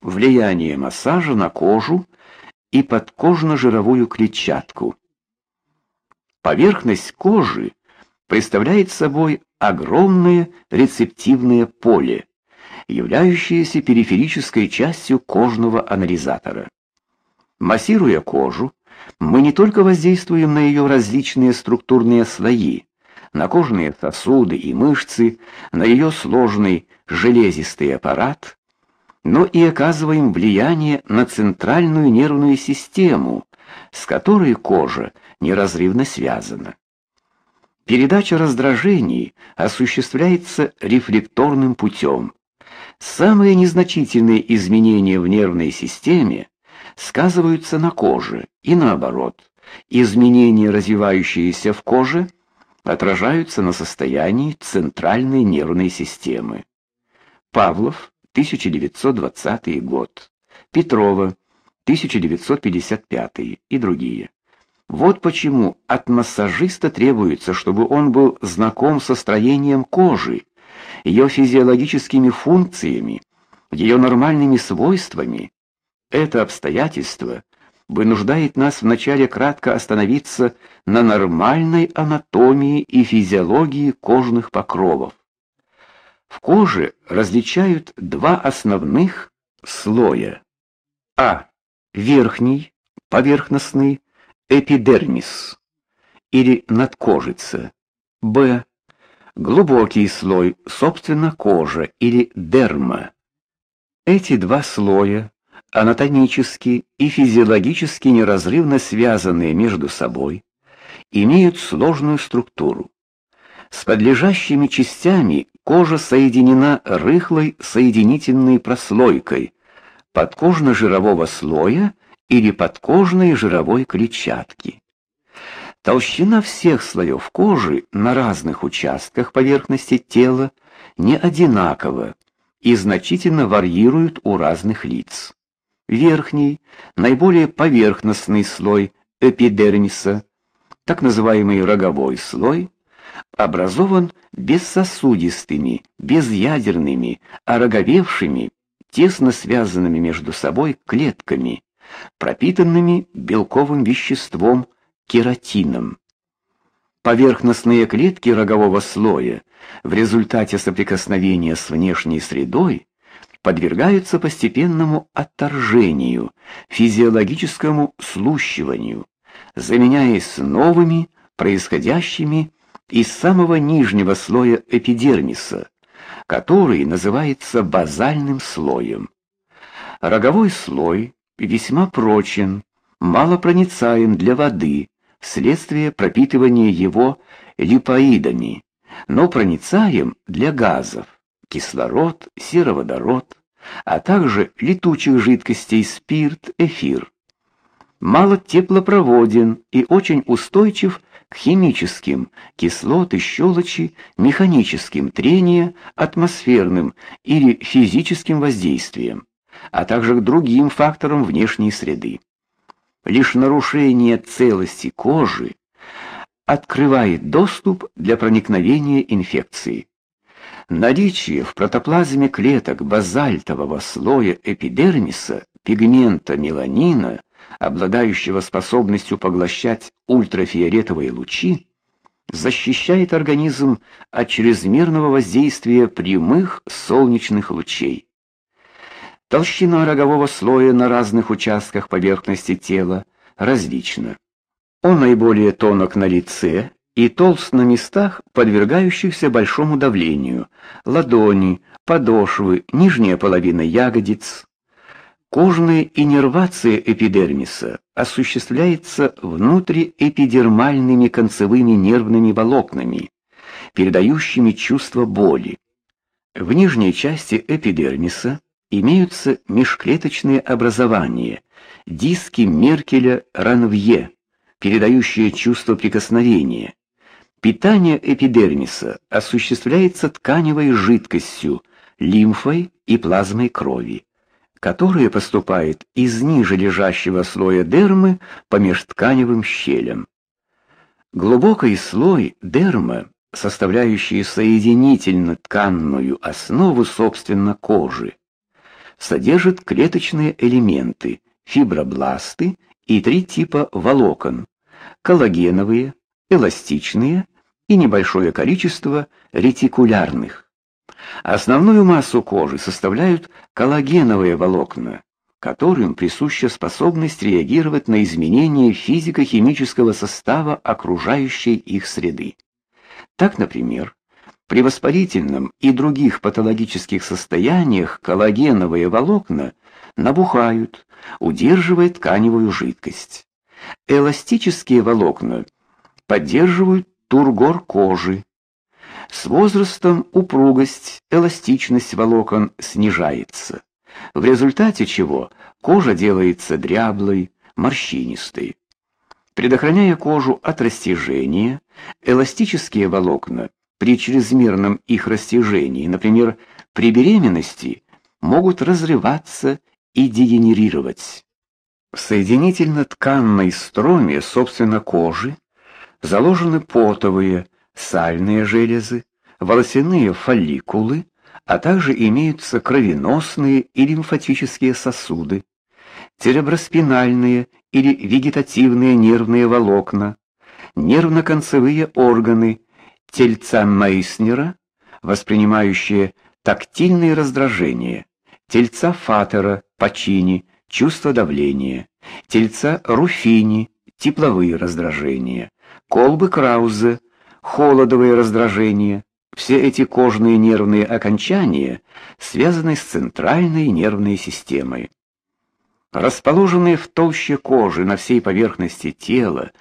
влияние массажа на кожу и подкожно-жировую клетчатку. Поверхность кожи представляет собой огромное рецептивное поле, являющееся периферической частью кожного анализатора. Массируя кожу, мы не только воздействуем на ее различные структурные слои, на кожные сосуды и мышцы, на ее сложный железистый аппарат, но и оказываем влияние на центральную нервную систему, с которой кожа неразрывно связана. Передача раздражений осуществляется рефлекторным путем. Самые незначительные изменения в нервной системе сказываются на коже и наоборот. Изменения, развивающиеся в коже, отражаются на состоянии центральной нервной системы. Павлов, 1920 год. Петрова, 1955 и другие. Вот почему от массажиста требуется, чтобы он был знаком со строением кожи, ее физиологическими функциями, ее нормальными свойствами. Это обстоятельство вынуждает нас вначале кратко остановиться на нормальной анатомии и физиологии кожных покровов. В коже различают два основных слоя. А. Верхний, поверхностный, эпидермис или надкожица. Б. Глубокий слой, собственно, кожа или дерма. Эти два слоя анатомически и физиологически неразрывно связанные между собой, имеют сложную структуру. С подлежащими частями кожа соединена рыхлой соединительной прослойкой подкожно-жирового слоя или подкожной жировой клетчатки. Толщина всех слоев кожи на разных участках поверхности тела не одинакова и значительно варьирует у разных лиц. Верхний, наиболее поверхностный слой эпидермиса, так называемый роговой слой, образован бессосудистыми, безъядерными, ороговевшими, тесно связанными между собой клетками, пропитанными белковым веществом кератином. Поверхностные клетки рогового слоя в результате соприкосновения с внешней средой подвергаются постепенному отторжению, физиологическому слущиванию, заменяясь новыми, происходящими из самого нижнего слоя эпидермиса, который называется базальным слоем. Роговой слой весьма прочен, малопроницаем для воды вследствие пропитывания его липоидами, но проницаем для газов кислород, сероводород, а также летучих жидкостей спирт, эфир. Мало теплопроводен и очень устойчив к химическим, кислоты, щелочи, механическим трения, атмосферным или физическим воздействиям, а также к другим факторам внешней среды. Лишь нарушение целости кожи открывает доступ для проникновения инфекции. Наличие в протоплазме клеток базальтового слоя эпидермиса пигмента меланина, обладающего способностью поглощать ультрафиолетовые лучи, защищает организм от чрезмерного воздействия прямых солнечных лучей. Толщина рогового слоя на разных участках поверхности тела различна. Он наиболее тонок на лице, и толст на местах, подвергающихся большому давлению: ладони, подошвы, нижняя половина ягодиц. Кожная иннервация эпидермиса осуществляется внутриэпидермальными концевыми нервными волокнами, передающими чувство боли. В нижней части эпидермиса имеются межклеточные образования, диски Меркеля-Ранвье, передающие чувство прикосновения. Питание эпидермиса осуществляется тканевой жидкостью, лимфой и плазмой крови, которая поступает из ниже лежащего слоя дермы по межтканевым щелям. Глубокий слой дерма, составляющий соединительно-тканную основу собственно кожи, содержит клеточные элементы, фибробласты и три типа волокон: коллагеновые, эластичные и небольшое количество ретикулярных. Основную массу кожи составляют коллагеновые волокна, которым присуща способность реагировать на изменения физико-химического состава окружающей их среды. Так, например, при воспалительном и других патологических состояниях коллагеновые волокна набухают, удерживая тканевую жидкость. Эластические волокна поддерживают тургор кожи. С возрастом упругость, эластичность волокон снижается, в результате чего кожа делается дряблой, морщинистой. Предохраняя кожу от растяжения, эластические волокна при чрезмерном их растяжении, например, при беременности, могут разрываться и дегенерировать. В соединительно-тканной строме, собственно, кожи заложены потовые, сальные железы, волосяные фолликулы, а также имеются кровеносные и лимфатические сосуды, цереброспинальные или вегетативные нервные волокна, нервно-концевые органы, тельца Мейснера, воспринимающие тактильные раздражения, тельца Фатера, Пачини, чувство давления, тельца Руфини, тепловые раздражения, колбы Краузе, холодовые раздражения. Все эти кожные нервные окончания связаны с центральной нервной системой. Расположенные в толще кожи на всей поверхности тела,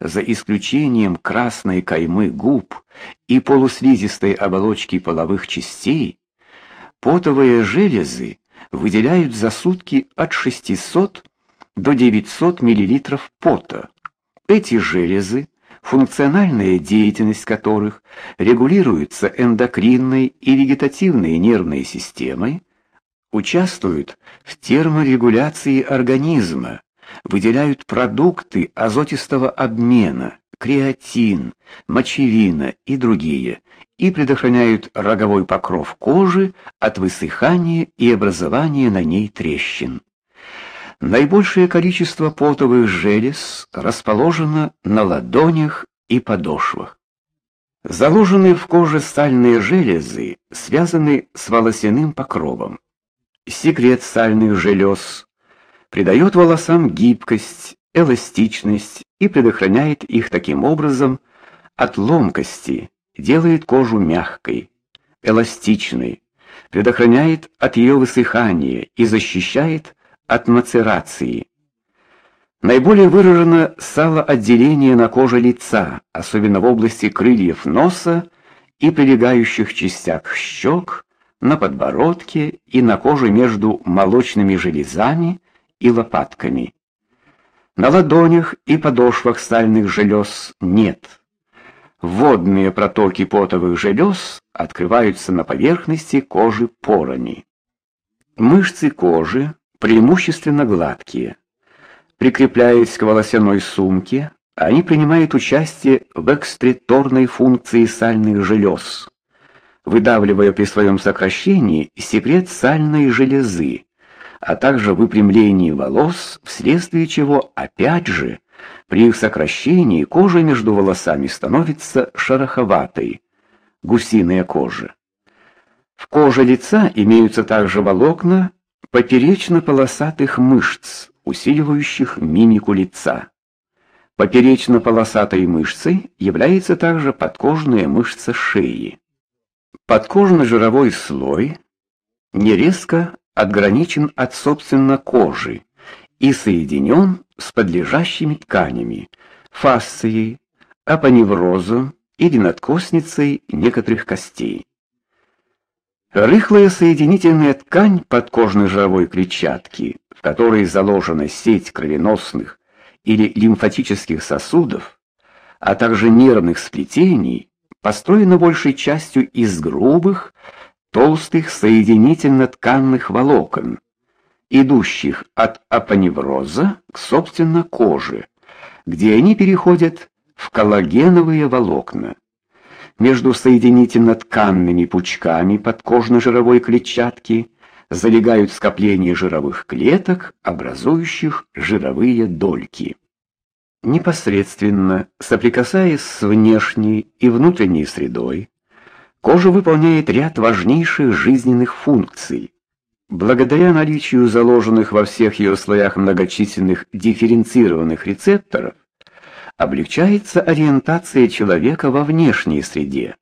за исключением красной каймы губ и полуслизистой оболочки половых частей, потовые железы выделяют за сутки от 600 до 900 мл пота. Эти железы функциональная деятельность которых регулируется эндокринной и вегетативной нервной системой, участвуют в терморегуляции организма, выделяют продукты азотистого обмена, креатин, мочевина и другие, и предохраняют роговой покров кожи от высыхания и образования на ней трещин. Наибольшее количество потовых желез расположено на ладонях и подошвах. Заложенные в коже сальные железы связаны с волосяным покровом. Секрет сальных желез придает волосам гибкость, эластичность и предохраняет их таким образом от ломкости, делает кожу мягкой, эластичной, предохраняет от ее высыхания и защищает от мацерации. Наиболее выражено салоотделение на коже лица, особенно в области крыльев носа и прилегающих частях щек, на подбородке и на коже между молочными железами и лопатками. На ладонях и подошвах сальных желез нет. Водные протоки потовых желез открываются на поверхности кожи порами. Мышцы кожи преимущественно гладкие. Прикрепляясь к волосяной сумке, они принимают участие в экскреторной функции сальных желез, выдавливая при своем сокращении секрет сальной железы, а также выпрямлении волос, вследствие чего, опять же, при их сокращении кожа между волосами становится шероховатой, гусиная кожа. В коже лица имеются также волокна, поперечно-полосатых мышц, усиливающих мимику лица. Поперечно-полосатой мышцей является также подкожная мышца шеи. Подкожно-жировой слой не резко отграничен от собственно кожи и соединен с подлежащими тканями, фасцией, апоневрозом или надкостницей некоторых костей. Рыхлая соединительная ткань подкожной жировой клетчатки, в которой заложена сеть кровеносных или лимфатических сосудов, а также нервных сплетений, построена большей частью из грубых, толстых соединительно-тканных волокон, идущих от апоневроза к собственно коже, где они переходят в коллагеновые волокна между соединительно-тканными пучками подкожно-жировой клетчатки залегают скопления жировых клеток, образующих жировые дольки. Непосредственно соприкасаясь с внешней и внутренней средой, кожа выполняет ряд важнейших жизненных функций. Благодаря наличию заложенных во всех ее слоях многочисленных дифференцированных рецепторов, облегчается ориентация человека во внешней среде.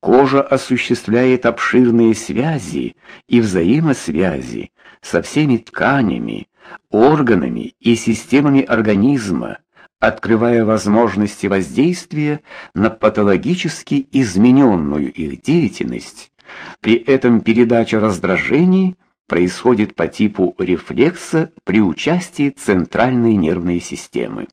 Кожа осуществляет обширные связи и взаимосвязи со всеми тканями, органами и системами организма, открывая возможности воздействия на патологически измененную их деятельность. При этом передача раздражений происходит по типу рефлекса при участии центральной нервной системы.